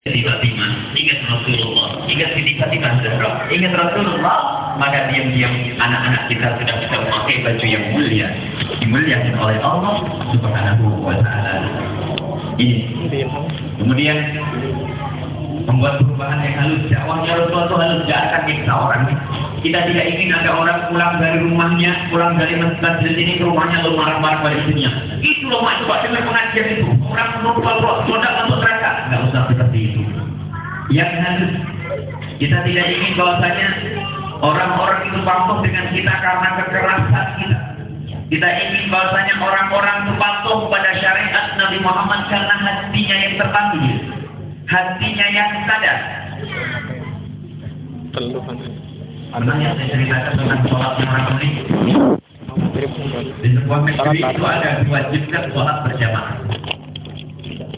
Siti Fatimah, ingat Rasulullah, ingat Siti Fatimah Zahra, ingat Rasulullah, maka diam-diam anak-anak kita sudah bisa memakai baju yang mulia, dimuliakan oleh Allah Subhanahu wa taala. Ini. Kemudian membuat perubahan yang halus, dakwahnya Rasulullah itu halus, tidak akan nyiksa orang. Kita tidak ingin ada orang pulang dari rumahnya, pulang dari masjid ini ke rumahnya lalu marah-marah pada istrinya. Itu loh mak, coba dengar pengajian itu. Orang menurut Allah, sudah usah seperti itu. Yang halus, kita tidak ingin bahwasanya orang-orang itu patuh dengan kita karena kekerasan kita. Kita ingin bahwasanya orang-orang itu patuh pada syariat Nabi Muhammad karena hatinya yang terpanggil, hatinya yang sadar. Pernah yang saya ceritakan tentang sholat orang ini? Di sebuah negeri itu ada diwajibkan sholat berjamaah.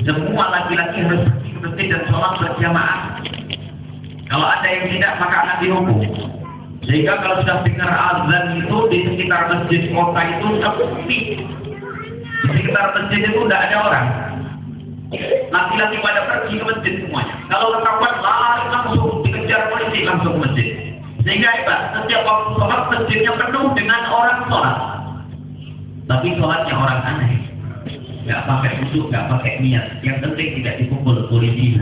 Semua laki-laki harus pergi masjid dan sholat berjamaah. Kalau ada yang tidak, maka akan dihukum. Sehingga kalau sudah dengar azan itu di sekitar masjid kota itu sepi. Di sekitar masjid itu tidak ada orang. Laki-laki pada pergi ke masjid semuanya. Kalau ketahuan lari langsung dikejar polisi langsung ke masjid. Sehingga hebat, setiap waktu sholat masjidnya penuh dengan orang sholat. Tapi sholatnya orang aneh. Gak pakai usuk, gak pakai niat. Yang penting tidak dipukul polisi.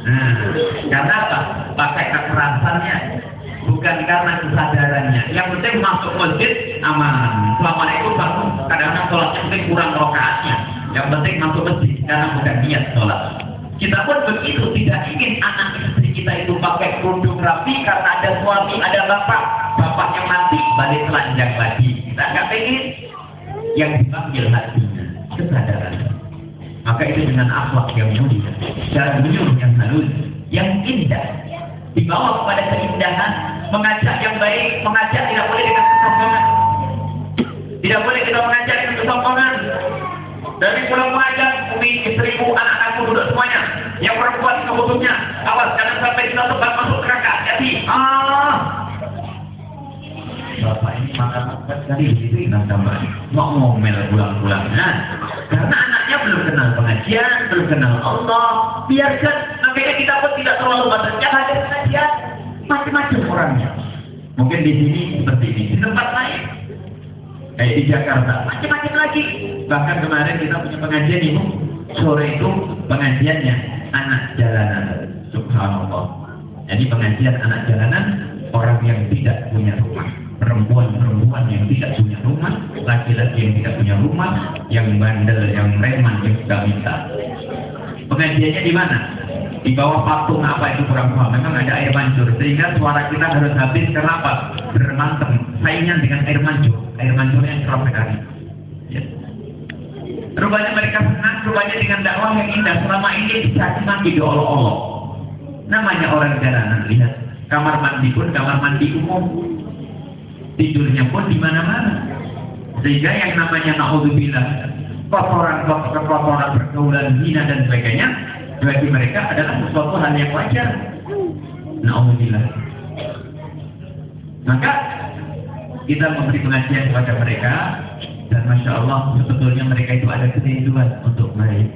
Nah, karena apa? Pakai kekerasannya. Bukan karena kesadarannya. Yang penting masuk masjid aman. Selama itu bangun. Kadang-kadang sholatnya mungkin kurang rokaatnya. Yang penting masuk masjid karena bukan niat sholat. Kita pun begitu tidak ingin anak istri kita itu pakai pornografi karena ada suami, ada bapak. Bapaknya mati, balik telanjang lagi. Kita nggak yang dipanggil hatinya, kesadaran. Maka itu dengan akhlak yang mulia, cara menyuruh yang halus, yang indah, dibawa kepada keindahan, mengajak yang baik, mengajak tidak boleh dengan kesombongan. Tidak boleh kita mengajak dengan kesombongan. Dari pulang mengajar, umi, istriku, anak-anakku duduk semuanya. Yang perempuan khususnya, awas jangan sampai kita tempat masuk neraka. Jadi, ah, Bapak sekali begitu ingat tambah mau ngomel pulang-pulang. Nah, karena anaknya belum kenal pengajian, belum kenal Allah, biarkan akhirnya kita pun tidak terlalu batasnya hadir pengajian, macam-macam orangnya. Mungkin di sini seperti ini, di tempat lain kayak di Jakarta, macam-macam lagi. Bahkan kemarin kita punya pengajian ini, sore itu pengajiannya anak jalanan, subhanallah. Jadi pengajian anak jalanan orang yang tidak punya rumah perempuan-perempuan yang tidak punya rumah, laki-laki yang tidak punya rumah, yang bandel, yang reman, yang suka minta. Pengajiannya di mana? Di bawah patung apa itu kurang paham. Memang ada air mancur, sehingga suara kita harus habis. Kenapa? Bermantem, saingan dengan air mancur. Air mancurnya yang keras sekali. Ya. Rupanya mereka senang, rupanya dengan dakwah yang indah. Selama ini dicaci di Allah. Namanya orang jalanan, lihat. Kamar mandi pun kamar mandi umum tidurnya pun di mana-mana. Sehingga yang namanya naudzubillah, kotoran kotoran pergaulan zina dan sebagainya bagi mereka adalah sesuatu hal yang wajar. Naudzubillah. Maka kita memberi pengajian kepada mereka dan masya Allah sebetulnya mereka itu ada kerinduan untuk baik.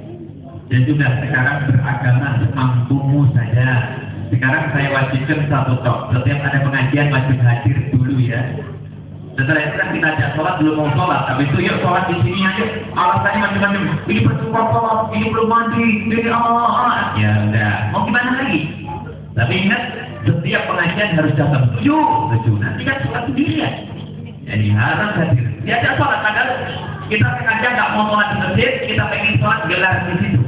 Dan juga sekarang beragama semampumu saja. Sekarang saya wajibkan satu tok. Setiap ada pengajian wajib hadir dulu ya. Setelah itu kan kita ajak sholat belum mau sholat. Habis itu yuk sholat di sini aja. Alasannya macam-macam. Ini bersumpah sholat, ini belum mandi, ini Allah. Allah. Ya udah. Mau gimana lagi? Tapi ingat, setiap pengajian harus datang tujuh, tujuh. Nanti kan sholat sendiri ya. Jadi harus hadir. Diajak sholat padahal kita sengaja nggak mau sholat di masjid, kita pengen sholat gelar di situ.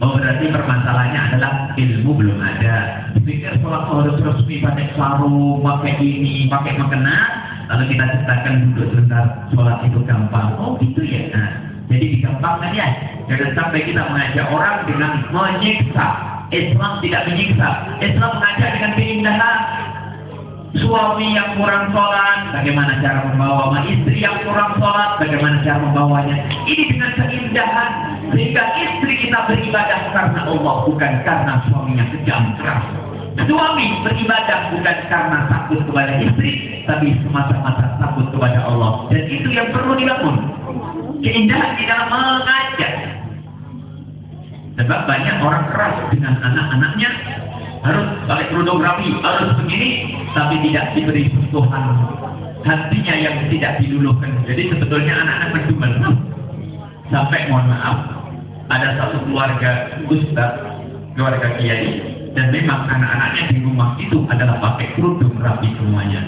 Oh berarti permasalahannya adalah ilmu belum ada. Pikir sholat harus resmi pakai sarung, pakai ini, pakai mukena, lalu kita ciptakan duduk sebentar sholat itu gampang. Oh gitu ya. Nah, jadi digampangkan ya. Jangan sampai kita mengajak orang dengan menyiksa. Islam tidak menyiksa. Islam mengajak dengan keindahan. Suami yang kurang sholat, bagaimana cara membawa istri yang kurang sholat, bagaimana cara membawanya. Ini dengan keindahan. Sehingga istri kita beribadah karena Allah, bukan karena suaminya kejam keras. Suami beribadah bukan karena takut kepada istri, tapi semata-mata takut kepada Allah. Dan itu yang perlu dibangun. Keindahan dalam mengajak. Sebab banyak orang keras anak-anaknya harus balik pornografi, harus begini, tapi tidak diberi sentuhan hatinya yang tidak diluluhkan. Jadi sebetulnya anak-anak berdumel. Sampai mohon maaf, ada satu keluarga ustaz, keluarga kiai, dan memang anak-anaknya di rumah itu adalah pakai kerudung rapi semuanya.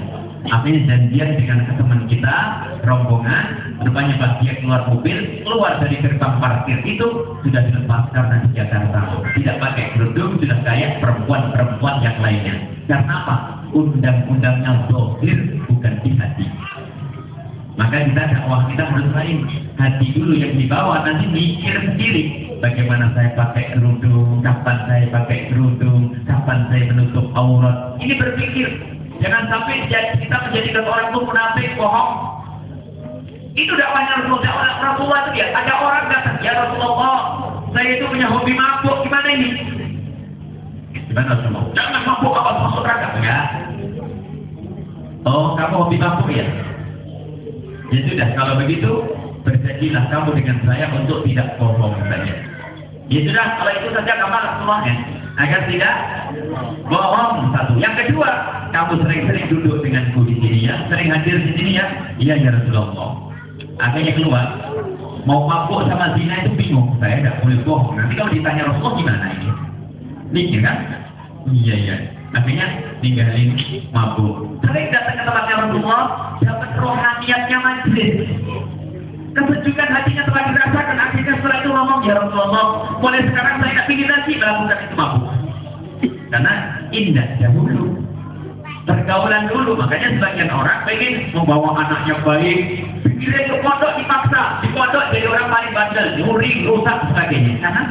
Akhirnya janjian dengan teman kita, rombongan, rupanya pas dia keluar mobil, keluar dari gerbang parkir itu sudah dilepas karena di Jakarta. Tidak pakai kerudung, sudah kayak perempuan-perempuan yang lainnya. Karena apa? Undang-undangnya dohir, bukan di hati. Maka kita dakwah kita harus lain. Hati dulu yang dibawa, nanti mikir sendiri. Bagaimana saya pakai kerudung, kapan saya pakai kerudung, kapan saya menutup aurat. Ini berpikir, Jangan sampai kita menjadi orang itu munafik, bohong. Itu dakwahnya Rasulullah. Rasulullah itu dia. Ada orang datang, ya Rasulullah, saya itu punya hobi mabuk. Gimana ini? Gimana Rasulullah? Jangan mabuk apa masuk neraka ya. Oh, kamu hobi mabuk ya? Ya sudah, kalau begitu berjanjilah kamu dengan saya untuk tidak bohong saja. Ya sudah, kalau itu saja kamu Rasulullah ya agar tidak bohong satu. Yang kedua, kamu sering-sering duduk denganku di sini ya, sering hadir di sini ya. Iya ya Rasulullah. Akhirnya keluar, mau mabuk sama zina itu bingung. Saya tidak boleh bohong. Nanti kalau ditanya Rasulullah gimana ini? Mikir kan? Iya iya. Akhirnya tinggalin mabuk. Sering datang ke tempatnya Rasulullah, dapat rohaniatnya majlis kesejukan hatinya telah dirasakan. Akhirnya setelah itu ngomong ya Rasulullah mulai sekarang saya tidak ingin lagi melakukan itu mabuk. Karena indah dahulu. Pergaulan dulu. Makanya sebagian orang pengen membawa anaknya baik. Pikirnya ke pondok dipaksa. Di pondok jadi orang paling bandel. Nyuri rusak sebagainya. Karena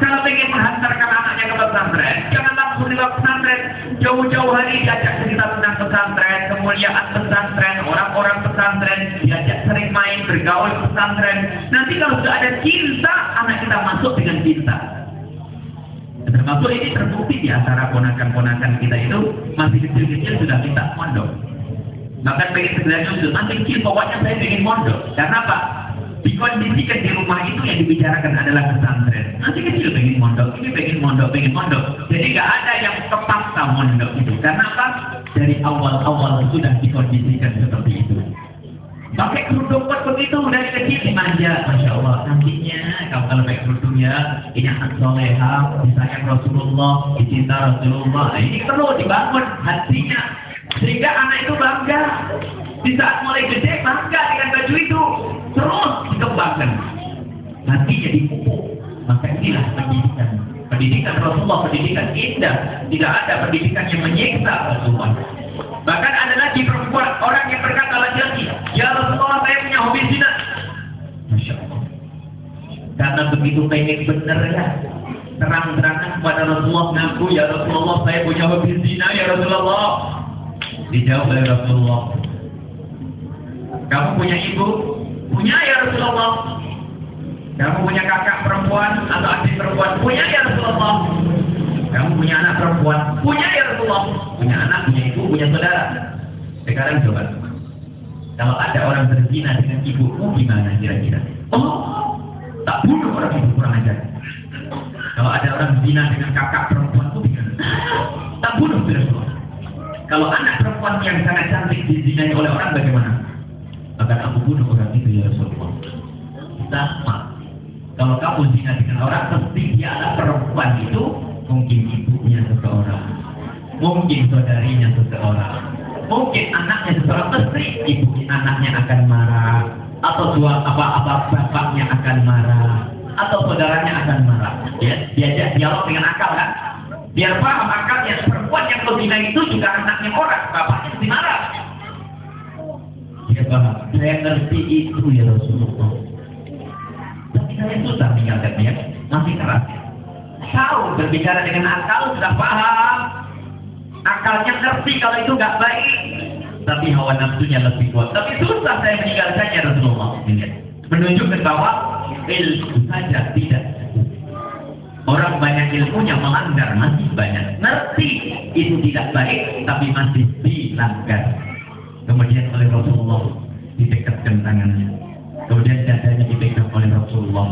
kalau ingin menghantarkan anaknya ke pesantren, jangan langsung di pesantren. Jauh-jauh hari diajak cerita tentang pesantren, kemuliaan pesantren, orang-orang pesantren, diajak sering main, bergaul pesantren. Nanti kalau sudah ada cinta, anak kita masuk dengan cinta. Termasuk ini terbukti di antara ponakan-ponakan kita itu masih kecil-kecil sudah minta mondok. Bahkan pengen segera nyusul, nanti kecil pokoknya saya ingin mondok. Karena apa? Dikondisikan di rumah itu yang dibicarakan adalah pesantren. Nanti kecil pengen mondok, ini pengen mondok, pengen mondok. Jadi gak ada yang kepaksa mondok itu. Karena apa? Dari awal-awal sudah dikondisikan seperti itu. Pakai kerudung pun begitu dari kecil dimanja, masya Allah. Nantinya kalau kalau pakai kerudung ya, ini anak soleha, disayang Rasulullah, dicinta Rasulullah. Nah, ini perlu dibangun hatinya sehingga anak itu bangga. Di saat mulai gede bangga dengan baju itu terus dikembangkan. Hatinya dipupuk. Maka inilah pendidikan. Pendidikan Rasulullah, pendidikan indah. Tidak ada pendidikan yang menyiksa Rasulullah. Bahkan ada lagi perempuan, orang yang berkata lagi-lagi, Ya Rasulullah, saya punya hobi zina. Masya Allah. Karena begitu pengen benar ya, terang-terangan kepada Rasulullah ngaku, Ya Rasulullah, saya punya hobi zina, Ya Rasulullah. Dijawab oleh Rasulullah. Kamu punya ibu? Punya ya Rasulullah. Kamu punya kakak perempuan atau adik perempuan? Punya ya Rasulullah. Kamu punya anak perempuan? Punya ya Rasulullah. Punya anak, punya ibu, punya saudara. Sekarang coba. Kalau ada orang berzina dengan ibumu gimana kira-kira? Oh, tak bunuh orang itu kurang ajar. Kalau ada orang zina dengan kakak perempuan itu gimana? Tak bunuh Rasulullah. Kalau anak perempuan yang sangat cantik dizinai oleh orang bagaimana? Akan aku bunuh orang itu ya Rasulullah. Sama. Kalau kamu zina dengan orang, pasti dia adalah perempuan itu mungkin ibunya seseorang, mungkin saudarinya seseorang, mungkin anaknya seseorang, pasti ibu anaknya akan marah, atau dua apa-apa bapaknya akan marah, atau saudaranya akan marah. Ya, diajak dialog dengan akal kan? Biar paham akalnya perempuan yang berzina itu juga anaknya orang, bapaknya marah. Dia paham. Saya ngerti itu ya Rasulullah. Tapi saya susah meninggalkannya. Masih keras. Tahu berbicara dengan akal sudah paham. Akalnya ngerti kalau itu nggak baik. Tapi hawa nafsunya lebih kuat. Tapi susah saya meninggalkannya Rasulullah. Menunjukkan bahwa ilmu saja tidak Orang banyak ilmunya melanggar masih banyak. Ngerti itu tidak baik tapi masih dilanggar. Kemudian oleh Rasulullah didekatkan tangannya. Kemudian dadanya dipegang oleh Rasulullah.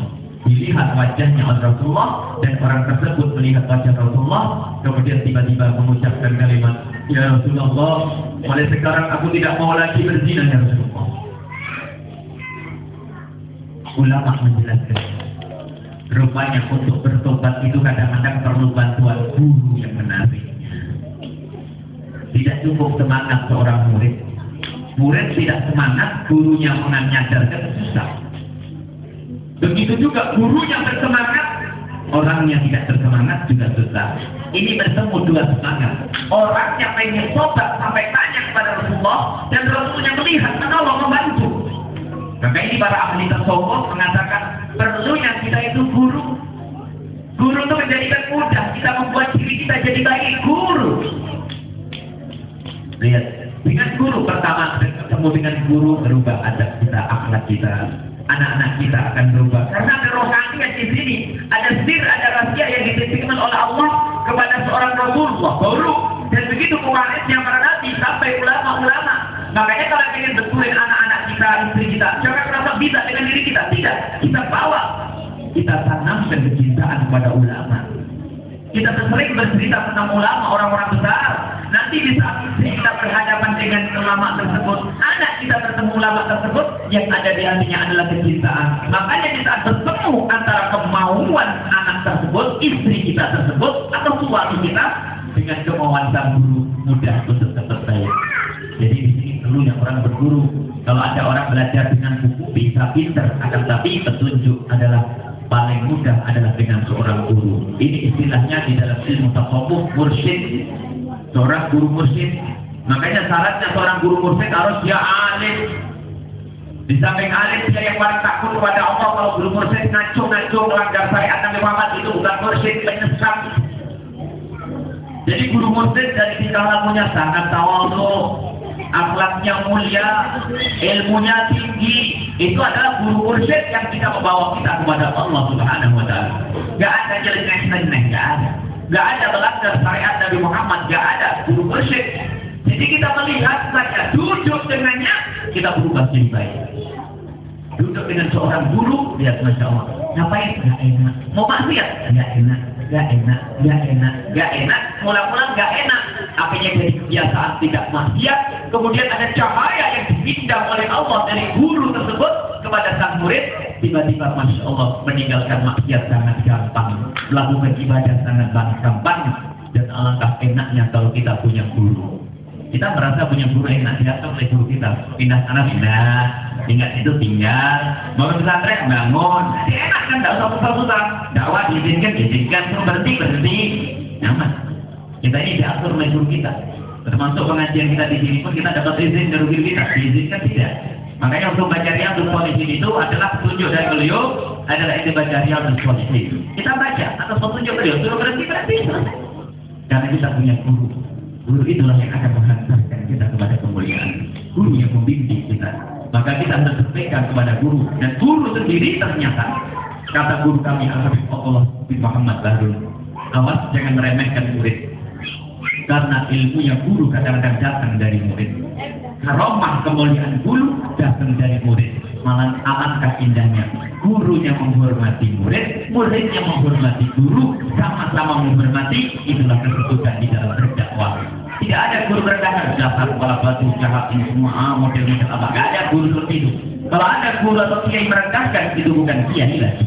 Dilihat wajahnya oleh Rasulullah dan orang tersebut melihat wajah Rasulullah kemudian tiba-tiba mengucapkan kalimat Ya Rasulullah mulai sekarang aku tidak mau lagi berzina ya Rasulullah ulama menjelaskan rupanya untuk bertobat itu kadang-kadang perlu bantuan guru yang menarik tidak cukup semangat seorang murid murid tidak semangat gurunya mengajarkan susah. Begitu juga gurunya bersemangat orangnya tidak bersemangat juga susah. Ini bertemu dua semangat. Orangnya pengen tobat sampai tanya kepada Rasulullah dan Rasulullah melihat menolong membantu. Maka ini para ahli tasawuf mengatakan perlunya kita itu guru. Guru itu menjadikan mudah kita membuat diri kita jadi baik guru. Lihat dengan guru pertama ketemu dengan guru berubah adab kita akhlak kita anak-anak kita akan berubah. Karena ada rohaniat di sini ada sir ada rahasia yang dititipkan oleh Allah kepada seorang Rasulullah. Baru dan begitu pewarisnya para nabi sampai ulama-ulama. Makanya kalau ingin betulin anak-anak kita istri kita jangan merasa bisa dengan diri kita. Tidak. Kita bawa. Kita tanamkan kecintaan kepada ulama. Kita sering bercerita tentang ulama orang-orang besar. Nanti di saat kita berhadapan dengan ulama tersebut anak kita bertemu ulama tersebut yang ada di hatinya adalah kecintaan makanya saat bertemu antara kemauan anak tersebut istri kita tersebut atau suami kita dengan kemauan sang guru mudah untuk baik jadi di sini perlunya orang berguru kalau ada orang belajar dengan buku bisa pinter akan tapi petunjuk adalah paling mudah adalah dengan seorang guru. Ini istilahnya di dalam ilmu tasawuf mursyid. Seorang guru mursyid. Makanya syaratnya seorang guru mursyid harus dia alim. Di samping alim dia yang paling takut kepada Allah kalau guru mursyid ngaco-ngaco melanggar syariat Nabi Muhammad itu bukan mursyid penyesat. Jadi guru mursyid dari tingkah lakunya sangat tawadhu, akhlaknya mulia, ilmunya tinggi, itu adalah guru mursyid yang kita membawa kita kepada Allah Subhanahu wa taala. Gak ada jelek-jelek, gak ada. Gak ada melanggar syariat Nabi Muhammad, gak ada guru mursyid. Jadi kita melihat saja duduk dengannya, kita berubah jadi baik. Duduk dengan seorang guru, lihat Masya Allah. Ngapain? Gak enak. Mau maksiat? Gak enak. Gak enak. Gak enak. Gak enak. Mula-mula gak enak. Akhirnya jadi kebiasaan tidak maksiat. Kemudian ada cahaya yang dipindah oleh Allah dari guru tersebut kepada sang murid. Tiba-tiba Masya Allah meninggalkan maksiat sangat gampang. Melakukan ibadah sangat gampang. Dan alangkah enaknya kalau kita punya guru. Kita merasa punya guru enak, diatur oleh guru kita. Pindah sana pindah, tinggal itu tinggal. Mau pesantren bangun, enak kan, tidak usah susah-susah. Dakwah diizinkan, diizinkan, berhenti, berhenti. Nyaman. Kita ini diatur oleh guru kita. Termasuk pengajian kita di sini pun kita dapat izin dari guru kita, diizinkan tidak. Makanya untuk baca Riyadus Shalihin itu adalah petunjuk dari beliau adalah itu baca Riyadus Shalihin. Kita baca atau petunjuk beliau suruh berhenti berhenti selesai. Karena kita punya guru. Guru itulah yang akan menghantarkan kita kepada kemuliaan. Guru yang membimbing kita. Maka kita harus kepada guru. Dan guru sendiri ternyata, kata guru kami Allah bin Muhammad Bahrul, awas jangan meremehkan murid. Karena ilmu yang guru kadang-kadang datang dari murid. Karomah kemuliaan guru datang dari murid. Malah alangkah indahnya. Gurunya menghormati murid, muridnya menghormati guru, sama-sama menghormati, itulah kesebutan di dalam berdakwah. Tidak ada guru berdakwah, dasar kepala batu, jahat ini semua, ah, model-model apa. Tidak ada guru seperti itu. Kalau ada guru atau kiai merendahkan, itu bukan kiai lagi.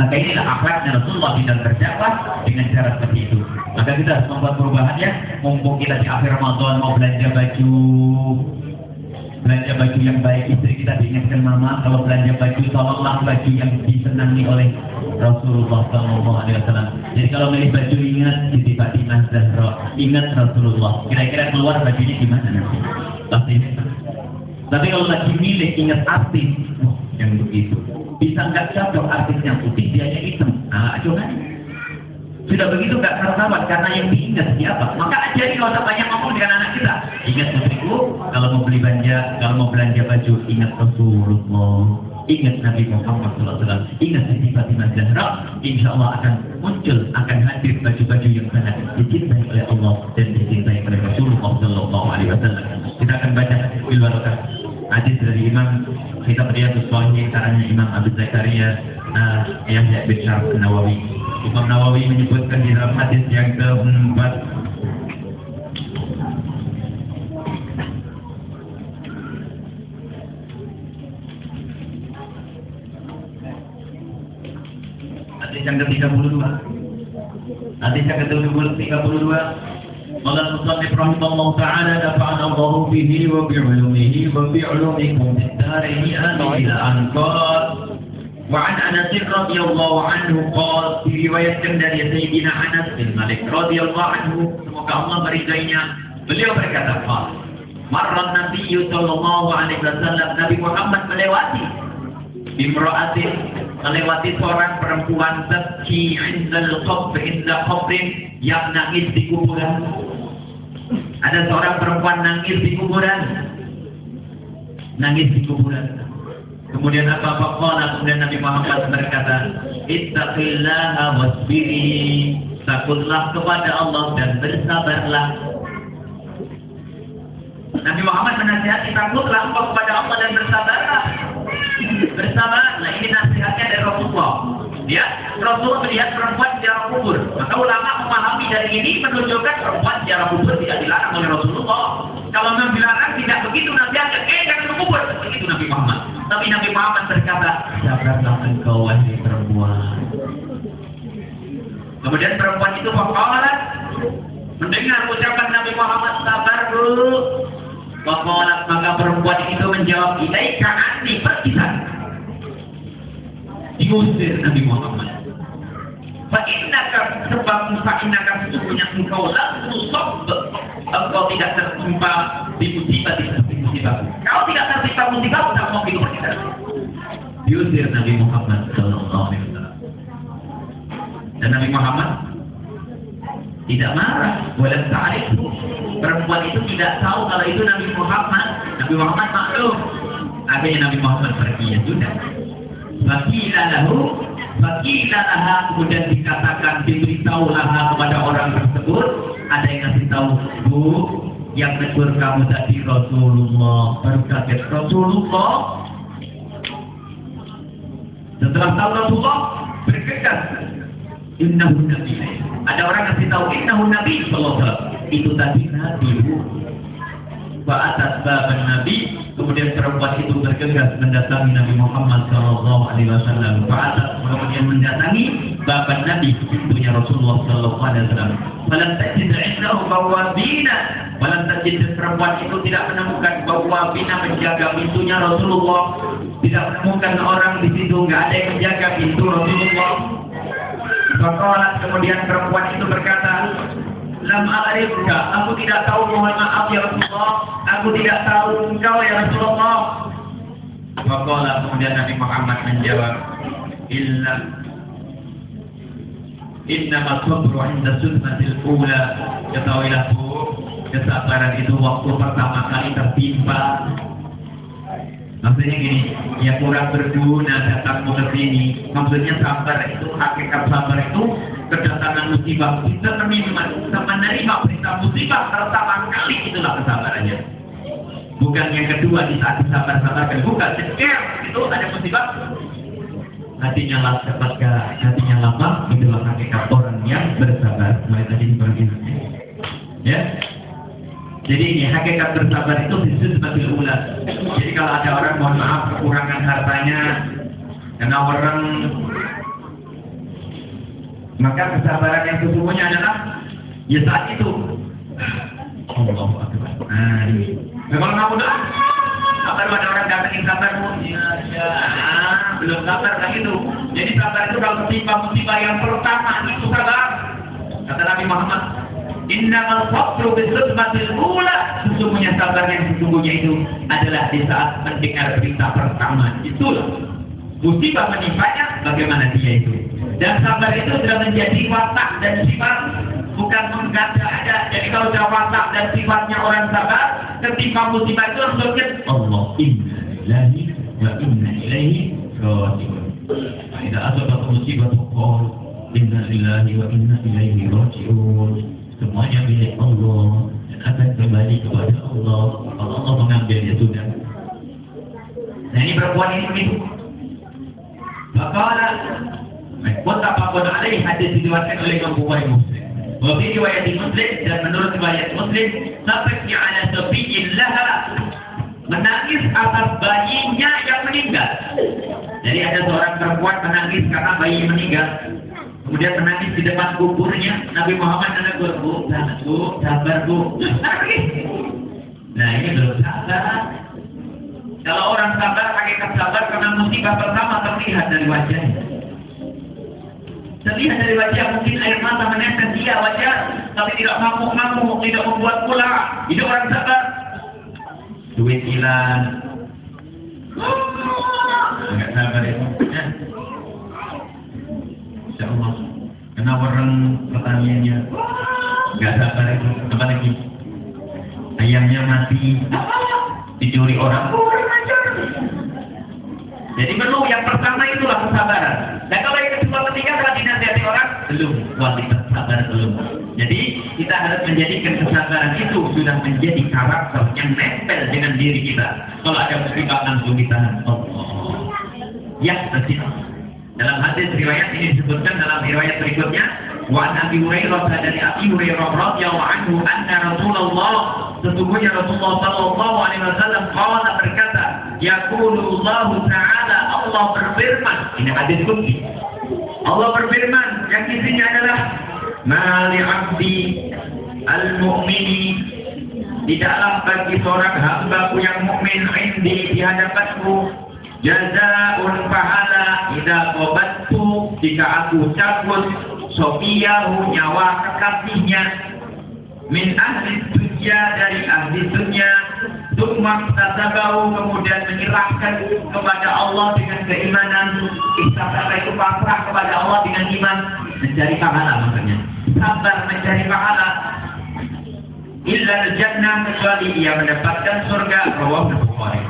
Maka inilah akhlaknya Rasulullah di dalam berdakwah dengan cara seperti itu. Maka kita harus membuat perubahannya. Mumpung kita di akhir Ramadan mau belanja baju, belanja baju yang baik istri kita diingatkan mama kalau belanja baju tolonglah baju yang disenangi oleh Rasulullah Sallallahu Alaihi Wasallam. Jadi kalau milih baju ingat Siti Fatimah Zahra, ingat Rasulullah. Kira-kira keluar bajunya gimana nanti? Pasti Tapi kalau lagi milih ingat artis, oh, yang begitu. Bisa nggak cocok artisnya putih, dia hitam. Ah? Sudah begitu nggak karuan karena yang diingat siapa. Maka ajari kalau banyak ngomong dengan anak kita. Ingat kalau mau beli belanja, kalau mau belanja baju, ingat Rasulullah. Ingat Nabi Muhammad SAW. Ingat Siti Fatimah Zahra. Insya Allah akan muncul, akan hadir baju-baju yang sangat dicintai oleh Allah dan dicintai oleh Rasulullah SAW. Kita akan baca bil barokah hadis dari Imam kita Riyadus Shalihin karena Imam Abu Zakaria uh, Yahya bin Syaraf Nawawi Imam Nawawi menyebutkan di dalam hadis yang keempat Hadis yang ke-32 Hadis yang ke-32 قال المصنف رحمه الله تعالى نفعنا الله به وبعلومه وبعلومكم في الدارين آمين إلى أن قال وعن أنس رضي الله عنه قال في رواية dari Sayyidina Anas bin Malik radhiyallahu anhu semoga Allah meridainya beliau berkata Qal Marran Nabi sallallahu alaihi wasallam Nabi Muhammad melewati bimra'atin melewati seorang perempuan tabki indal qabr inda qabrin yang nangis di kuburan. Ada seorang perempuan nangis di kuburan. Nangis di kuburan. Kemudian apa faqala kemudian Nabi Muhammad berkata ittaqillaha wasbiri. Takutlah kepada Allah dan bersabarlah. Nabi Muhammad menasihati takutlah kepada Allah dan bersabarlah. Bersabar. Nah ini Rasulullah. Ya, Rasul melihat perempuan di dalam kubur. Maka ulama memahami dari ini menunjukkan perempuan di dalam kubur tidak dilarang oleh Rasulullah. Kalau memang dilarang tidak begitu nasihatnya. Eh jangan kubur. Begitu Nabi Muhammad. Tapi Nabi Muhammad berkata, sabarlah engkau wahai perempuan. Kemudian perempuan itu faqalat mendengar ucapan Nabi Muhammad sabar dulu Faqalat maka perempuan itu menjawab ilaika anni sana. Diusir Nabi Muhammad. Fa'innaka sebab fa'innaka sesungguhnya engkau langsung sob engkau tidak tertimpa di musibah di musibah. Kau tidak tertimpa musibah sudah mau hidup kita. Diusir Nabi Muhammad Sallallahu Alaihi Wasallam. Dan Nabi Muhammad tidak marah, boleh tarik perempuan itu tidak tahu kalau itu Nabi Muhammad. Nabi Muhammad maklum. Akhirnya Nabi Muhammad pergi ya sudah. Fakila lahu, fakila laha kemudian dikatakan diberitahu laha kepada orang tersebut. Ada yang ngasih tahu, bu, yang menegur kamu tadi Rasulullah. Baru kaget Rasulullah. Setelah tahu Rasulullah, bergegas. Innahu Nabi. Ada orang ngasih tahu Innahu Nabi Sallallahu itu tadi Nabi atas baban Nabi kemudian perempuan itu bergegas mendatangi Nabi Muhammad Shallallahu Alaihi Wasallam. Atas kemudian mendatangi baban Nabi pintunya Rasulullah Shallallahu Alaihi Wasallam. Falam tajid bina Falam tajid perempuan itu tidak menemukan bina menjaga pintunya Rasulullah. Tidak menemukan orang di situ nggak ada yang menjaga pintu Rasulullah. Maka kemudian perempuan itu berkata lam a'rifka aku tidak tahu mohon maaf ya Rasulullah. Aku tidak tahu engkau ya Rasulullah. Waqala kemudian Nabi Muhammad menjawab illa innama sabru inda sunnatil ula. Ketahuilah bu kesabaran itu waktu pertama kali tertimpa. Maksudnya gini, ya kurang berguna datangmu ke sini. Maksudnya sabar itu, hakikat sabar itu kedatangan musibah. Kita menerima, berita musibah pertama kali itulah kesabarannya. Bukan yang kedua di saat disabar-sabarkan. Bukan, ceker itu ada musibah. Hatinya lapar, hatinya lapar, itulah hakikat orang yang bersabar. Mulai tadi seperti Ya, jadi ini hakikat bersabar itu disebut sebagai ulat. Jadi kalau ada orang mohon maaf kekurangan hartanya karena orang maka kesabaran yang sesungguhnya adalah ya saat itu. Allah. Nah, ini. Nah, kalau kamu dah sabar ada orang datangin sabar, ya, ya, ah, belum sabar kan itu. Jadi sabar itu kalau musibah musibah yang pertama itu sabar. Kata Nabi Muhammad, Innamal sabru bisudmatil ula Sesungguhnya sabar yang sesungguhnya itu adalah di saat mendengar berita pertama. Itulah musibah menimpanya bagaimana dia itu. Dan sabar itu sudah menjadi watak dan sifat bukan mengada-ada. Jadi kalau sudah watak dan sifatnya orang sabar, ketika musibah itu langsung Allah. Inna wa inna ilaihi raji'un. Tidak asal musibah qul inna lillahi wa inna ilaihi raji'un. Semuanya milik Allah. Akan kembali kepada Allah. Kalau Allah mengambil ya sudah. Nah ini perempuan ini begitu Muttafaqun alaih hadis diriwayatkan oleh Imam Bukhari Muslim. Wa fi riwayat Muslim dan menurut riwayat Muslim tabaki ala laha menangis atas bayinya yang meninggal. Jadi ada seorang perempuan menangis karena bayi meninggal. Kemudian menangis di depan kuburnya. Nabi Muhammad menegur, bu, bu, sabar bu. Nah ini belum sabar. Kalau orang sabar pakai sabar karena musibah pertama terlihat dari wajahnya. Terlihat dari wajah mungkin air mata menetes dia wajah, tapi tidak mampu-mampu, tidak membuat pula. Itu orang sabar. Duit hilang. Enggak sabar itu. Ya. Insya Allah. Kena orang pertanyaannya. Enggak sabar itu. Apa lagi? Ayamnya mati. Dicuri orang. Jadi perlu yang pertama itulah kesabaran. Dan kalau yang kedua ketiga telah dinasihati orang, belum kualitas sabar belum. Jadi kita harus menjadikan kesabaran itu sudah menjadi karakter yang nempel dengan diri kita. Kalau ada musibah langsung ditahan. Allah. Ya, betul. Dalam hadis riwayat ini disebutkan dalam riwayat berikutnya, wa an Abi Hurairah dari Abi Hurairah radhiyallahu anhu anna Rasulullah sesungguhnya Rasulullah sallallahu alaihi wasallam qala berkata, yaqulullahu ta'ala Allah berfirman. Ini hadis kunci. Allah berfirman yang isinya adalah mali abdi al-mu'mini. Tidaklah bagi seorang hamba yang mukmin indi di hadapanku jazaun pahala idza qabattu jika aku cabut sofiyahu nyawa kekasihnya. Min ahli dunia dari ahli dunia Tumma tatabau kemudian menyerahkan kepada Allah dengan keimanan. Istasaba itu pasrah kepada Allah dengan iman. Mencari pahala maksudnya. Sabar mencari pahala. Illa jannah kecuali ia mendapatkan surga. Rawah Bukhari.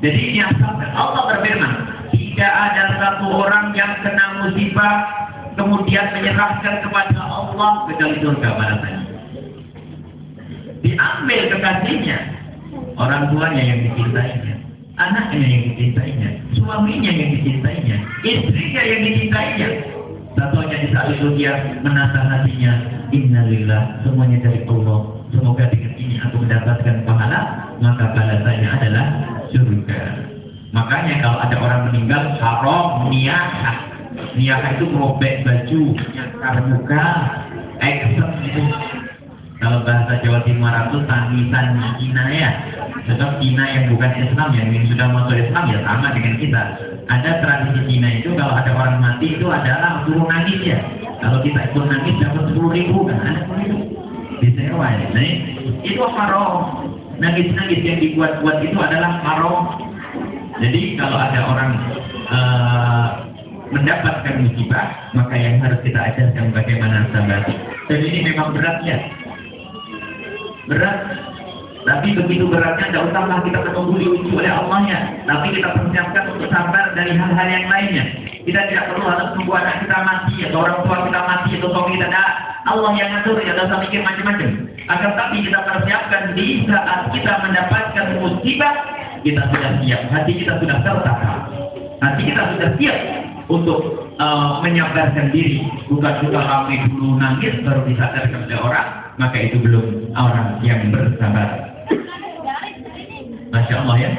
Jadi ini yang Allah berfirman. Tidak ada satu orang yang kena musibah kemudian menyerahkan kepada Allah kecuali surga balasannya. Diambil kekasihnya, orang tuanya yang dicintainya, anaknya yang dicintainya, suaminya yang dicintainya, istrinya yang dicintainya. Satunya di saat itu dia menata hatinya, Innalillah, semuanya dari Allah. Semoga dengan ini aku mendapatkan pahala, maka balasannya adalah surga. Makanya kalau ada orang meninggal, haram niyah. Niyah itu merobek baju, nyakar muka, eksem itu kalau bahasa Jawa Timur itu tangisan ya. Tetap Cina yang bukan Islam ya, yang sudah masuk Islam ya sama dengan kita. Ada tradisi Cina itu kalau ada orang mati itu adalah suruh nangis ya. Kalau kita ikut nangis dapat sepuluh ribu kan disewa ya. Nah, itu haram. Nangis-nangis yang dibuat-buat itu adalah haram. Jadi kalau ada orang uh, mendapatkan musibah, maka yang harus kita ajarkan bagaimana sabar. Dan ini memang berat ya berat tapi begitu beratnya tidak usahlah kita menunggu diuji oleh Allahnya. Tapi kita persiapkan untuk sabar dari hal-hal yang lainnya. Kita tidak perlu harus menunggu anak kita mati atau orang tua kita mati atau suami kita. Tidak. Allah yang ngatur ya tidak usah mikir macam-macam. Agar tapi kita persiapkan di saat kita mendapatkan musibah kita sudah siap. Hati kita sudah tertata. Hati kita sudah siap untuk uh, menyabarkan diri. Bukan juga kami dulu nangis baru disadarkan oleh orang maka itu belum orang yang bersabar. Masya Allah ya.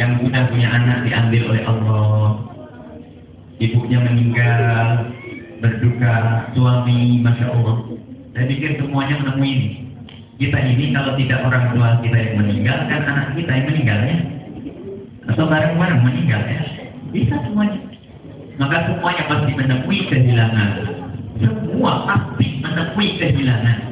Yang sudah punya anak diambil oleh Allah. Ibunya meninggal, berduka, suami, Masya Allah. Saya pikir semuanya menemui ini. Kita ini kalau tidak orang tua kita yang meninggal, kan anak kita yang meninggal ya. Atau bareng-bareng meninggal ya. Bisa semuanya. Maka semuanya pasti menemui kehilangan. Semua pasti menemui kehilangan.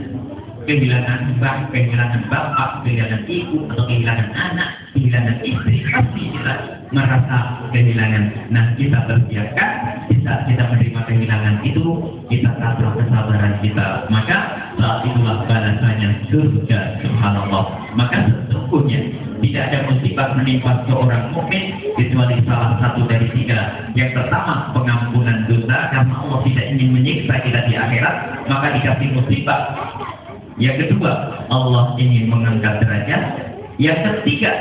Kehilangan mbah, kehilangan bapak, kehilangan ibu, atau kehilangan anak, kehilangan istri, pasti kita merasa kehilangan. Nah, kita bersiapkan, kita kita menerima kehilangan itu, kita tahu kesabaran kita. Maka saat itulah balasannya surga, subhanallah. Maka sesungguhnya tidak ada musibah menimpa seorang mukmin kecuali salah satu dari tiga. Yang pertama pengampunan dosa karena Allah tidak ingin menyiksa kita di akhirat, maka dikasih musibah. Yang kedua, Allah ingin mengangkat derajat. Yang ketiga,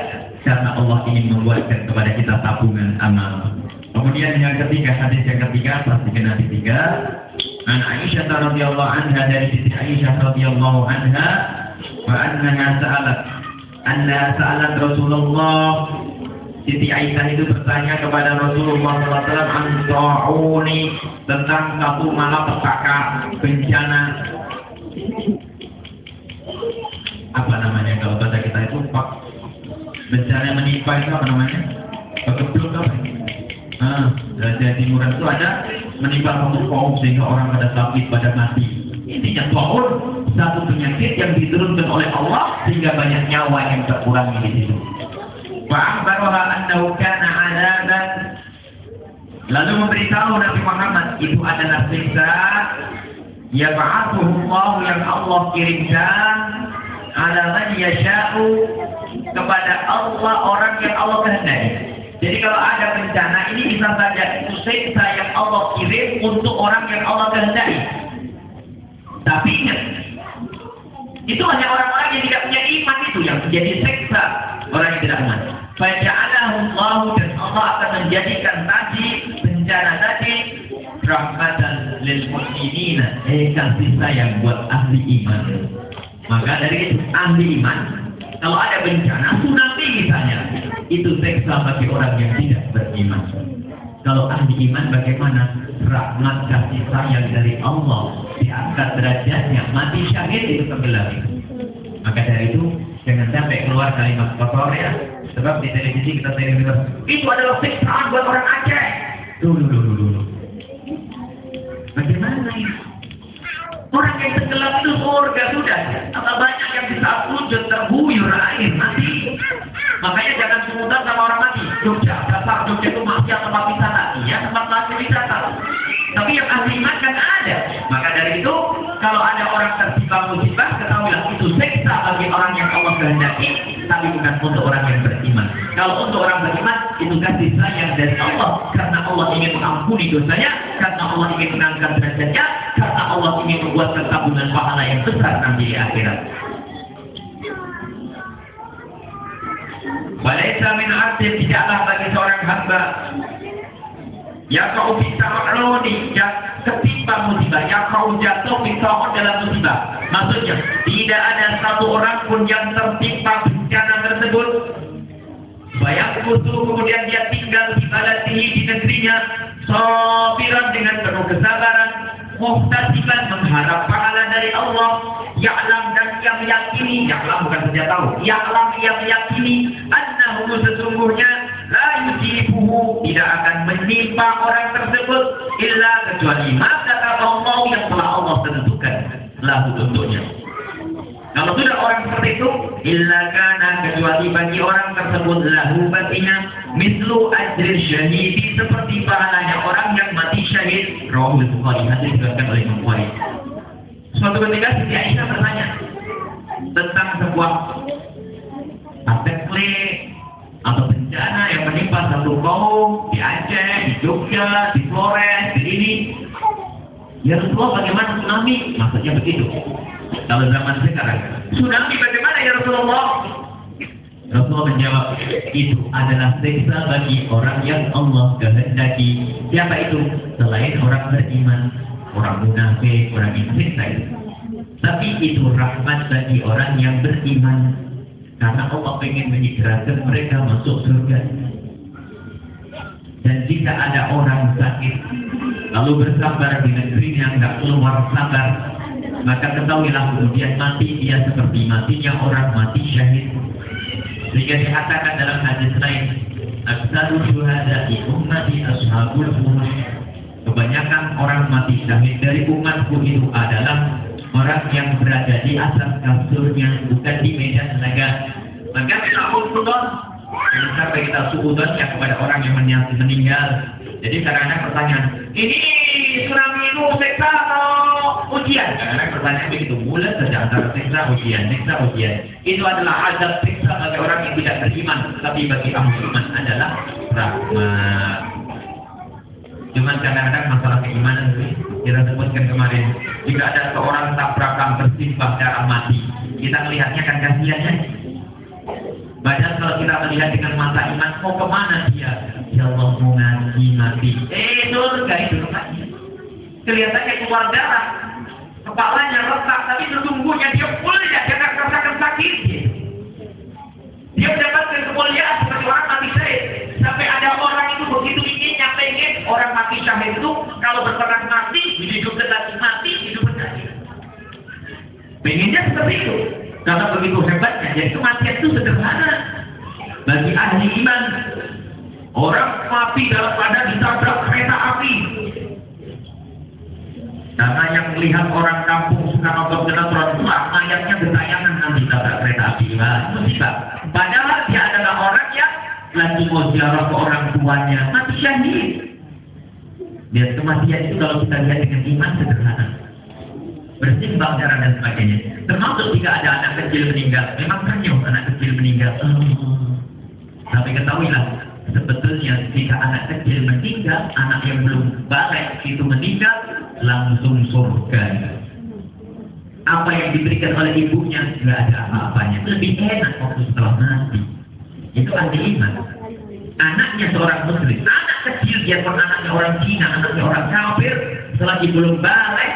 karena Allah ingin membuatkan kepada kita tabungan amal. Kemudian yang ketiga, hadis yang ketiga, pastikan hadis tiga. An Aisyah radhiyallahu anha dari sisi Aisyah radhiyallahu anha wa annaha sa'alat anna sa'alat Rasulullah Siti Aisyah itu bertanya kepada Rasulullah SAW tentang satu malapetaka bencana apa namanya? Kalau bahasa kita itu pak bencana menimpa itu apa namanya? Kegeblok apa? Ah raja timuran itu ada menimpa satu kaum sehingga orang pada sakit pada mati. Intinya taun satu penyakit yang diturunkan oleh Allah sehingga banyak nyawa yang terkurangi di situ. Fa'akbaroha annahu kana adaban. Lalu memberitahu Nabi Muhammad itu adalah siksa ya Allah yang Allah kirimkan ala man yasha'u kepada Allah orang yang Allah kehendaki. Jadi kalau ada bencana ini bisa saja itu siksa yang Allah kirim untuk orang yang Allah kehendaki. Tapi ingat, itu hanya orang-orang yang tidak punya iman itu yang menjadi siksa orang yang tidak iman. Faja'alahu Allah dan Allah akan menjadikan tadi bencana tadi rahmatan lil muslimina eh kasih sayang buat ahli iman maka dari itu ahli iman kalau ada bencana tsunami misalnya itu seksa bagi orang yang tidak beriman. Kalau ahli iman bagaimana? Rahmat kasih sayang dari Allah diangkat derajatnya mati syahid itu tenggelam. Maka dari itu jangan sampai keluar kalimat kotor ya. Sebab di televisi kita sering itu adalah siksaan buat orang Aceh. Dulu dulu dulu. Bagaimana ini? Orang yang tenggelam itu surga sudah. Apa banyak yang bisa sujud terbuyur air mati. Makanya jangan semudah sama orang mati. Jogja, dasar Jogja itu masih tempat wisata. Iya, tempat mati wisata. Tapi yang ahli kan ada. Maka dari itu, kalau ada orang tertimpa musibah, ketahuilah itu seksa bagi orang yang Allah kehendaki, tapi bukan untuk orang yang beriman. Kalau untuk orang beriman, itu kasih sayang dari Allah, karena Allah ingin mengampuni dosanya, karena Allah ingin mengangkat derajatnya, karena Allah ingin membuat tabungan pahala yang besar nanti di akhirat. Walaisa min arti tidaklah bagi seorang hamba Ya kau bisa roni, ya ketimpa musibah, ya kau jatuh bisa dalam musibah. Maksudnya, tidak ada satu orang pun yang tertimpa bencana tersebut. Bayang kutu kemudian dia tinggal di balatihi di negerinya, sopiran dengan penuh kesabaran, muhtasiban mengharap pahala dari Allah, ya'lam dan yang meyakini, ya'lam bukan saja tahu, ya'lam yang meyakini, annahu sesungguhnya la yusibuhu tidak akan menimpa orang tersebut illa kecuali kata Allah yang telah Allah tentukan. Lahu tentunya. Kalau sudah orang seperti itu illa kana kecuali bagi orang tersebut lahu baginya mislu ajri syahidi seperti pahalanya orang yang mati syahid rawahul bukhari hadis diriwayatkan oleh Imam Bukhari suatu ketika Siti Aisyah bertanya tentang sebuah aspek atau bencana yang menimpa satu kaum di Aceh, di Jogja, di Flores, di ini. Ya Rasulullah bagaimana tsunami? Maksudnya begitu. Kalau zaman sekarang, tsunami bagaimana ya Rasulullah? Rasulullah menjawab, itu adalah siksa bagi orang yang Allah kehendaki. Siapa itu? Selain orang beriman, orang munafik, orang yang siksa itu. Tapi itu rahmat bagi orang yang beriman karena Allah ingin menyegarkan mereka masuk surga. Dan jika ada orang sakit, lalu bersabar di negeri yang tidak keluar sabar, maka ketahuilah kemudian mati dia seperti matinya orang mati syahid. Sehingga dikatakan dalam hadis lain, Aksaru syuhada'i ummati ashabul fuhush. Kebanyakan orang mati syahid dari umatku itu adalah orang yang berada di atas kasurnya bukan di medan laga maka kita sudah jangan sampai kita suudon ya kepada orang yang meninggal jadi kadang-kadang pertanyaan ini tsunami itu seksa atau ujian kadang-kadang pertanyaan begitu mulai saja antara seksa ujian seksa ujian itu adalah azab seksa bagi orang yang tidak beriman tapi bagi ahli iman adalah rahmat Cuman kadang-kadang masalah keimanan sih kita sebutkan kemarin jika ada seorang tabrakan tersimpah darah mati kita melihatnya kan kasihannya Padahal kalau kita melihat dengan mata iman, mau ke mana dia? Insya Allah mau mati. Eh, surga itu rumahnya. Kelihatannya keluar darah. Kepalanya retak, tapi sesungguhnya dia mulia. Dia tidak merasakan sakit. Dia mendapatkan kemuliaan seperti orang mati syahid. Sampai ada orang itu begitu inginnya pengen orang mati syahid itu kalau berperang mati, hidup lagi mati, hidup lagi. Pengennya seperti itu. Karena begitu hebatnya. Jadi kematian itu sederhana. Bagi ahli iman. Orang mati dalam keadaan ditabrak kereta api. Karena yang melihat orang kampung suka nonton sinetron, wah mayatnya bertayangan nanti tabrak kereta api. Wah, musibah. Padahal dia adalah orang yang lagi mau ziarah ke orang tuanya, mati syahid. Lihat kematian itu kalau kita lihat dengan iman sederhana. Bersimbang darah dan sebagainya. Termasuk jika ada anak kecil meninggal, memang kanyang anak kecil meninggal. Oh. Tapi ketahuilah, sebetulnya jika anak kecil meninggal, anak yang belum balik itu meninggal, langsung surga. Apa yang diberikan oleh ibunya nggak ada apa-apanya. Lebih enak waktu setelah mati. Itu ahli iman. Anaknya seorang muslim, anak kecil dia pun anaknya orang Cina, anaknya orang kafir, selagi belum balik,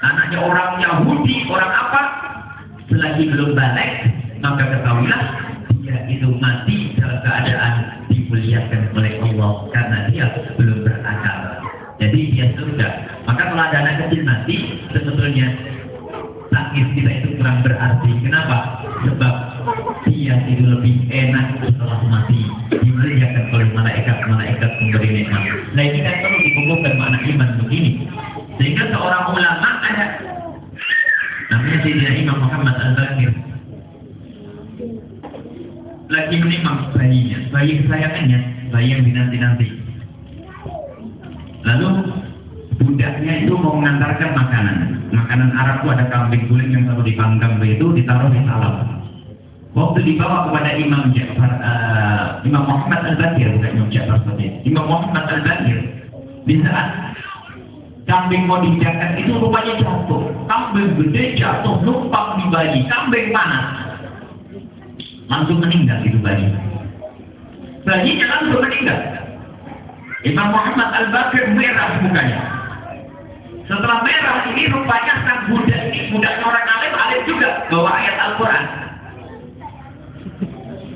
anaknya orang Yahudi, orang apa, selagi belum balik, maka ketahuilah dia itu mati dalam keadaan dimuliakan oleh Allah karena dia belum berakal. Jadi dia surga. Maka kalau ada anak kecil mati, sebetulnya tangis kita itu kurang berarti. Kenapa? Sebab dia itu lebih enak setelah mati. Dimuliakan oleh malaikat-malaikat pemberi nikmat. Nah ini kan perlu dikumpulkan makna iman begini. Sehingga seorang ulama ada namanya Sayyidina Imam Muhammad Al-Bakir lagi menimang bayinya, bayi kesayangannya, bayi yang dinanti-nanti. Lalu budaknya itu mau mengantarkan makanan. Makanan Arab itu ada kambing guling yang selalu dipanggang begitu, ditaruh di salam. Waktu dibawa kepada Imam Ja'far, uh, Imam Muhammad Al-Bakir, bukan Imam Ja'far saja. Imam Muhammad Al-Bakir, di saat kambing mau dijakan itu rupanya jatuh. Kambing gede jatuh, numpang di bayi. Kambing panas langsung meninggal itu bayi. Bayinya langsung meninggal. Imam Muhammad Al-Bakir merah mukanya. Setelah merah ini rupanya sang budak ini, budaknya orang alim, alim juga bawa ayat Al-Quran.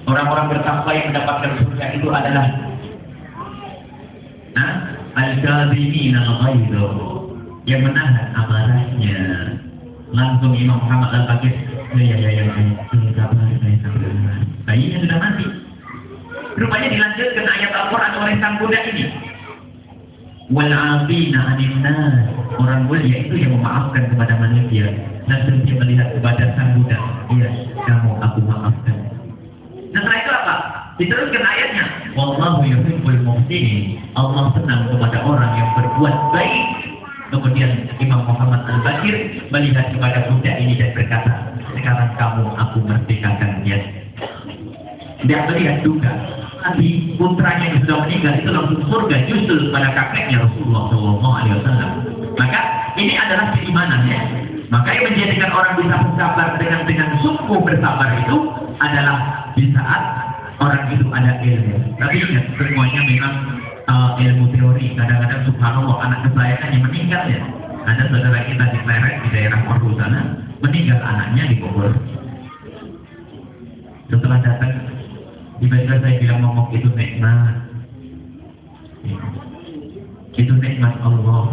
Orang-orang bertakwa yang mendapatkan surga itu adalah nah, al-kadhimin al-ghaidu yang menahan amarahnya. Langsung Imam Muhammad Al-Bakir Ya, ya, ya, ya, ya, saya sabar. Bayinya sudah mati. Rupanya dilanjutkan ayat Al-Quran oleh sang budak ini. Wal'afina aninnas. Orang mulia itu yang memaafkan kepada manusia. Dan dia melihat kepada sang budak. Iya, kamu aku maafkan. Setelah itu apa? Diteruskan ayatnya. Wallahu yuhibbul muhsinin. Allah senang kepada orang yang berbuat baik. Kemudian Imam Muhammad Al-Bakir melihat kepada budak ini dan berkata, sekarang kamu aku merdekakan. Dia melihat juga Nabi putranya yang sudah meninggal itu langsung surga justru pada kakeknya Rasulullah Shallallahu Alaihi Wasallam. Maka ini adalah keimanannya. Maka yang menjadikan orang bisa bersabar dengan dengan sungguh bersabar itu adalah di saat orang itu ada ilmu. Tapi ingat semuanya memang uh, ilmu teori. Kadang-kadang subhanallah anak kesayangan yang meninggal ya. Ada saudara kita di Pleret di daerah Korbu sana meninggal anaknya di Bogor. Setelah datang, tiba-tiba saya bilang ngomong itu nikmat. Itu nikmat Allah.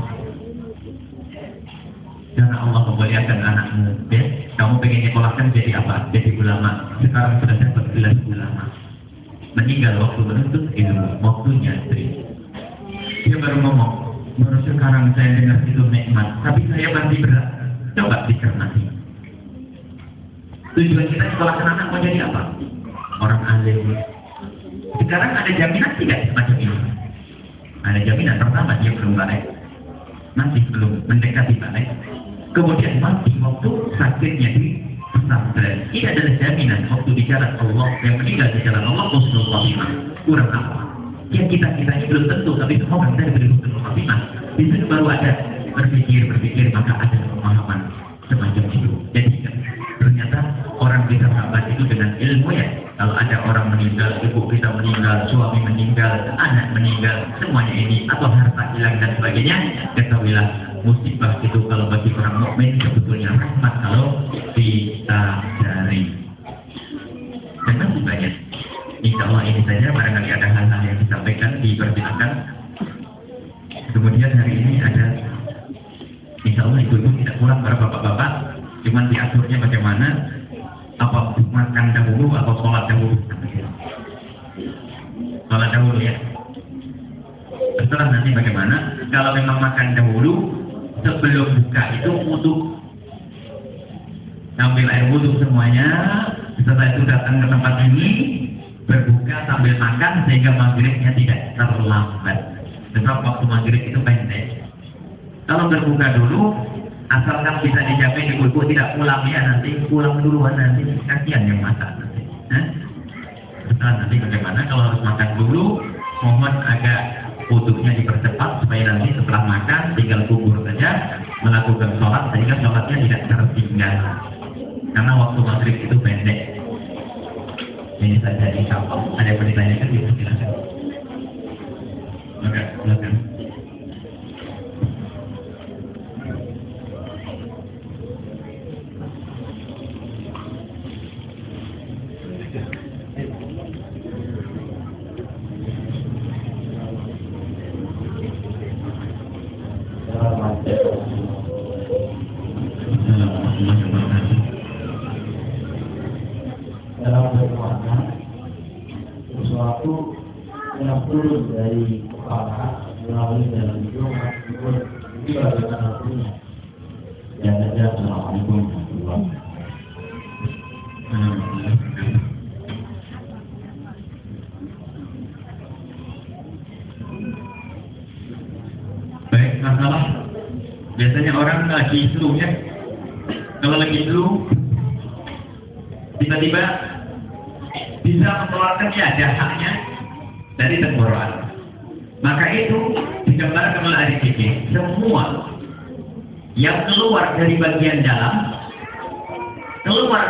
Karena Allah memuliakan anakmu. Ya? Kamu pengen nyekolahkan jadi apa? Jadi ulama. Sekarang sudah dapat gelar ulama. Meninggal waktu menuntut ilmu. Waktunya istri. Dia baru ngomong, baru sekarang saya dengar itu nikmat. Tapi saya masih berat. Coba dicermati. Tujuan kita sekolah anak mau jadi apa? Orang alim. Sekarang ada jaminan tidak semacam ini? Ada jaminan pertama dia belum balik. Masih belum mendekati balik. Kemudian mati waktu sakitnya di pesantren. Ini adalah jaminan waktu jalan Allah yang meninggal di jalan Allah Husnul Khotimah. Kurang apa? Ya kita kita ini belum tentu, tapi semua kita diberi Husnul Khotimah. Di situ baru ada berpikir berpikir maka ada pemahaman semacam itu. Jadi orang bisa sahabat itu dengan ilmu ya. Kalau ada orang meninggal, ibu kita meninggal, suami meninggal, anak meninggal, semuanya ini atau harta hilang dan sebagainya, ketahuilah musibah itu kalau bagi orang mukmin sebetulnya rahmat kalau disadari. Dan masih banyak. Insya Allah ini saja barangkali ada hal-hal yang disampaikan dipersilakan. Kemudian hari ini ada Insya Allah ibu-ibu tidak kurang para bapak-bapak, cuman diaturnya bagaimana apa makan dahulu atau sholat dahulu? Sholat dahulu ya. Setelah nanti bagaimana. Kalau memang makan dahulu sebelum buka itu wudhu. Ambil air wudhu semuanya. Setelah itu datang ke tempat ini berbuka sambil makan sehingga maghribnya tidak terlambat. Sebab waktu maghrib itu pendek. Kalau berbuka dulu asalkan bisa dijamin ibu-ibu tidak pulang ya nanti. Pulang duluan nanti. Kasihan yang masak nanti. Eh? setelah nanti bagaimana? Kalau harus makan dulu mohon agak wudhunya dipercepat supaya nanti setelah makan tinggal kubur saja melakukan sholat sehingga sholatnya tidak tertinggal. Karena waktu maghrib itu pendek. Ini saja insya Allah. Ada yang ditanyakan? Bisa silakan. Oke silakan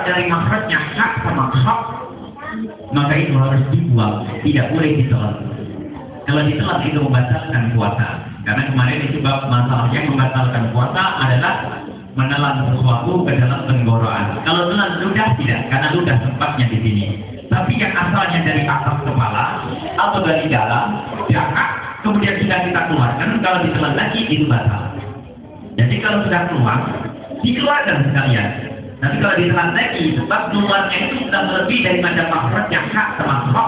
dari makhrajnya hak sama hak, maka itu harus dibuang, tidak boleh ditelan. Kalau ditelan itu membatalkan puasa. Karena kemarin itu bab masalah yang membatalkan puasa adalah menelan sesuatu ke dalam tenggorokan. Kalau telan ludah tidak, karena ludah tempatnya di sini. Tapi yang asalnya dari atas kepala atau dari dalam, jangka, kemudian sudah kita keluarkan, kalau ditelan lagi itu batal. Jadi kalau sudah keluar, dikeluarkan sekalian. Tapi kalau ditelan lagi, sebab keluarnya itu sudah lebih daripada makhraj yang hak termasuk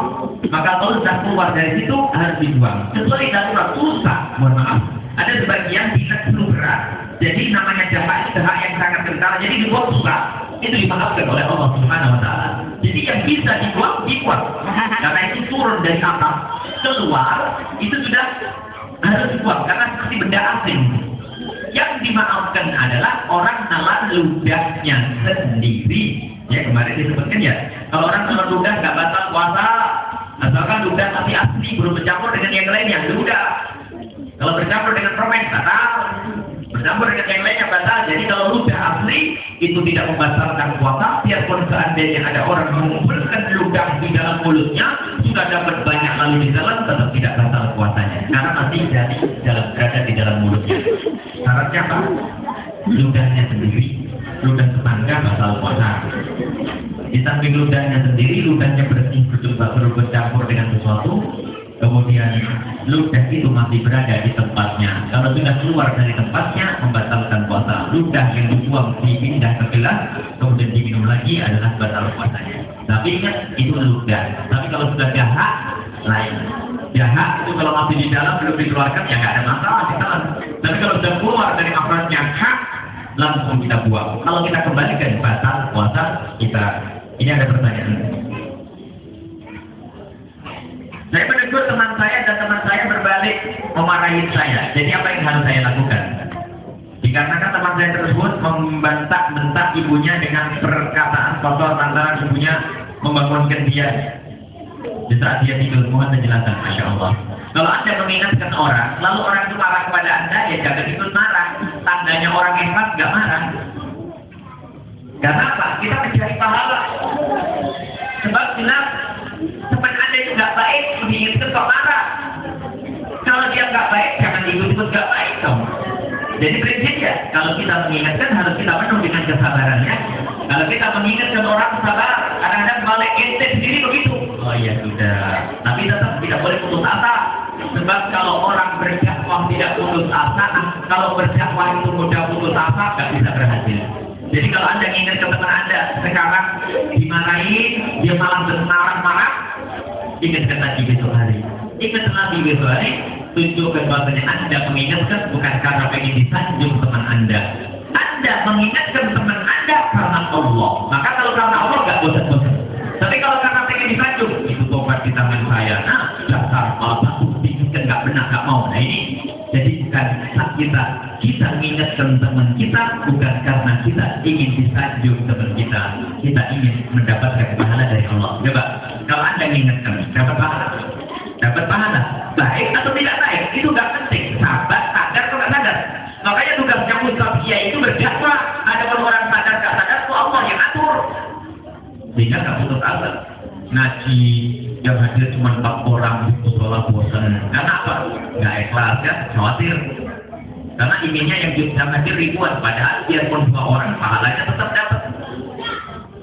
maka kalau sudah keluar dari situ harus dibuang. Kecuali darurat susah, mohon maaf. Ada sebagian tidak perlu berat, jadi namanya jahat itu hak yang sangat kental, jadi dibuang susah. Itu dimaafkan oleh Allah Subhanahu Wa Taala. Jadi yang bisa dibuang dibuang, karena itu turun dari atas keluar itu sudah harus dibuang karena seperti benda asing. Yang dimaafkan adalah orang nalar ludahnya sendiri. Ya kemarin disebutkan ya, kalau orang nalar ludah nggak batal puasa, asalkan ludah tapi asli belum bercampur dengan yang lainnya, ludah. Kalau bercampur dengan permen batal, bercampur dengan yang lainnya batal. Jadi kalau ludah asli itu tidak membatalkan puasa, biarpun seandainya ada orang mengumpulkan ludah di dalam mulutnya sudah dapat banyak lalu di dalam tetap tidak batal puasanya karena masih jadi dalam berada di dalam mulutnya. Syaratnya apa? Ludahnya sendiri, ludah tetangga batal puasa. Di samping ludahnya sendiri, ludahnya bersih bercoba bercampur dengan sesuatu, kemudian ludah itu masih berada di tempatnya. Kalau sudah keluar dari tempatnya, membatalkan puasa. Ludah yang dibuang dipindah ke gelas, kemudian diminum lagi adalah batal puasanya. Tapi ingat, itu ludah. Tapi kalau sudah jahat, lain. Jahat itu kalau masih di dalam belum dikeluarkan ya nggak ada masalah ditelan. Tapi kalau sudah keluar dari akhiratnya hak, langsung kita buang. Kalau kita kembalikan batal puasa kita. Ini ada pertanyaan. Saya menegur teman saya dan teman saya berbalik memarahi saya. Jadi apa yang harus saya lakukan? Dikarenakan teman saya tersebut membentak-bentak ibunya dengan perkataan kotor lantaran ibunya membangunkan dia di saat dia tidur. Mohon penjelasan, Masya Allah. Kalau Anda mengingatkan orang, lalu orang itu marah kepada Anda, ya jangan ikut marah. Tandanya orang hebat gak marah. Karena apa? Kita mencari pahala. Sebab bilang teman Anda itu gak baik, kalau dia nggak baik, jangan ikut-ikut nggak baik dong. Jadi prinsipnya, kalau kita mengingatkan harus kita penuh dengan kesabarannya. Kalau kita mengingatkan orang sabar, kadang-kadang balik ente sendiri begitu. Oh iya sudah. Tapi tetap tidak boleh putus asa. Sebab kalau orang berdakwah tidak putus asa, kalau berdakwah itu mudah putus asa, nggak bisa berhasil. Jadi kalau anda ingin ke teman anda sekarang dimarahi, dia malah marah-marah, ingatkan lagi besok hari. Ingatkan lagi besok hari, tunjukkan bahwasanya anda mengingatkan bukan karena pengen disanjung teman anda. Anda mengingatkan teman anda karena Allah. Maka kalau karena Allah nggak bosan-bosan. Tapi kalau karena pengen disanjung, itu tobat di tangan saya. Nah, dasar malah batu kan nggak benar, nggak mau. Nah ini jadi bukan kita kita mengingatkan teman kita bukan karena kita ingin disanjung teman kita. Kita ingin mendapatkan pahala dari Allah. Coba kalau anda mengingatkan Ngaji yang hadir cuma empat orang itu sholat bosan. Karena apa? Nggak ikhlas ya, khawatir. Karena inginnya yang bisa hadir ribuan, padahal biarpun dua orang pahalanya tetap dapat.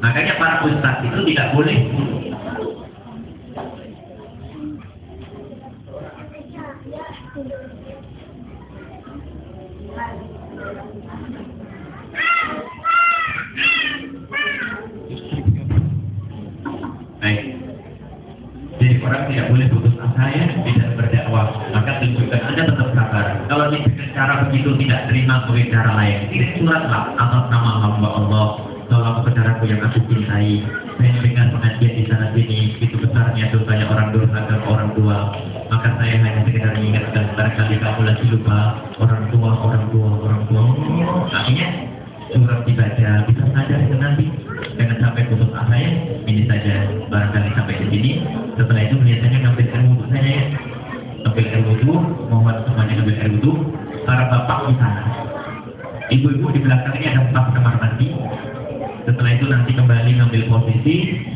Makanya para ustadz itu tidak boleh Baik. Jadi orang tidak boleh putus asa ya, tidak berdakwah. Maka tunjukkan Anda tetap sabar. Kalau cara begitu tidak terima sebagai cara lain, tidak suratlah atas nama hamba Allah. Tolong saudaraku yang aku cintai. Saya dengan pengajian di sana sini, itu besarnya dosanya orang durhaka ke orang tua. Maka saya hanya sekedar mengingatkan barangkali kamu lagi lupa orang tua, orang tua, orang tua. Akhirnya surat dibaca, bisa sadar itu nanti. Jangan sampai putus asa ya. Ini saja barangkali sampai di sini. Setelah itu biasanya ngambil wudhu saja ya. Ngambil air wudhu, mohon semuanya ngambil air wudhu. Para bapak di sana. Ibu-ibu di belakang ini ada empat kamar mandi. Setelah itu nanti kembali ngambil posisi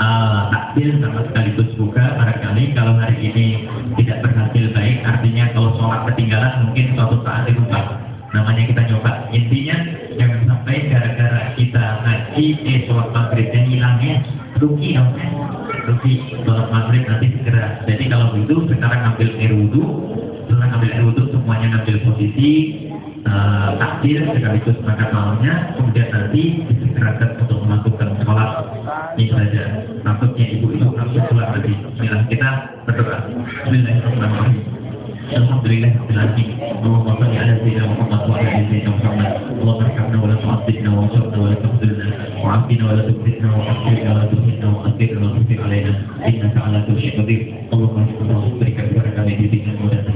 uh, takbil sama sekaligus buka barangkali. Kalau hari ini tidak berhasil baik artinya kalau sholat ketinggalan mungkin suatu saat dibuka. Namanya kita nyoba. Intinya jangan sampai gara-gara kita ngaji eh sholat maghribnya hilangnya rugi dong rugi sholat maghrib nanti segera. Jadi kalau begitu sekarang ambil air wudhu. Setelah ambil air wudhu semuanya ngambil posisi uh, takdir sekaligus makan malamnya kemudian nanti disegerakan untuk melakukan sholat saja takutnya ibu itu langsung keluar lagi Bismillah kita berdoa. Bismillahirrahmanirrahim. Alhamdulillah ala wa ala wa wa wa wa wa wa wa wa wa ala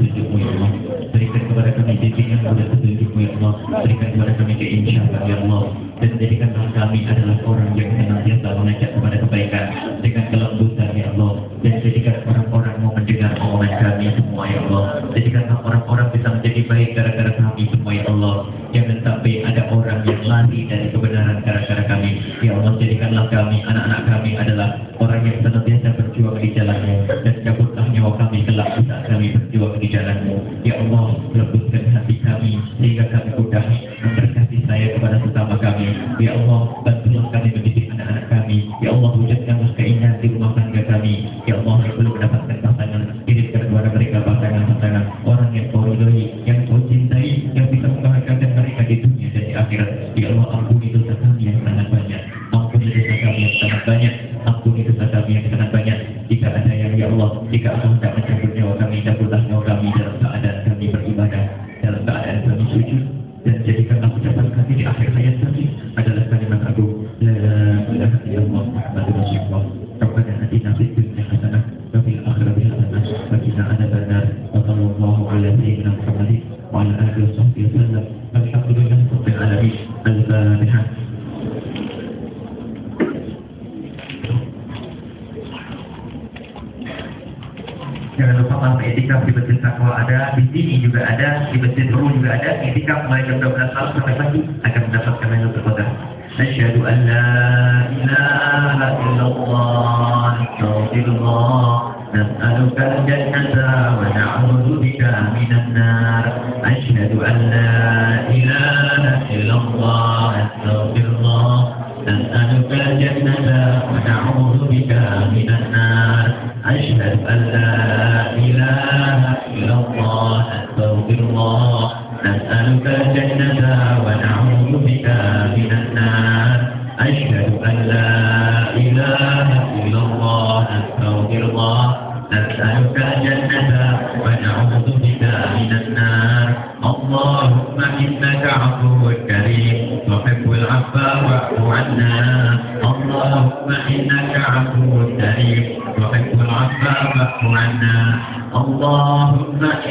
petunjukmu dan petunjukmu ya Allah berikan kepada kami keinsyafan ya Allah. Dan jadikanlah kami adalah orang yang senantiasa mengajak kepada kebaikan dengan kelembutan ya Allah. Dan jadikan orang-orang mau mendengar omongan kami semua ya Allah. Jadikanlah orang-orang bisa menjadi baik gara-gara kami semua ya Allah. Jangan sampai ada orang yang lari dari kebenaran gara-gara kami. Ya Allah jadikanlah kami anak-anak kami adalah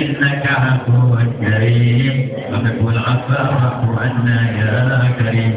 إنك عفو كريم العفو واعف عنا يا كريم.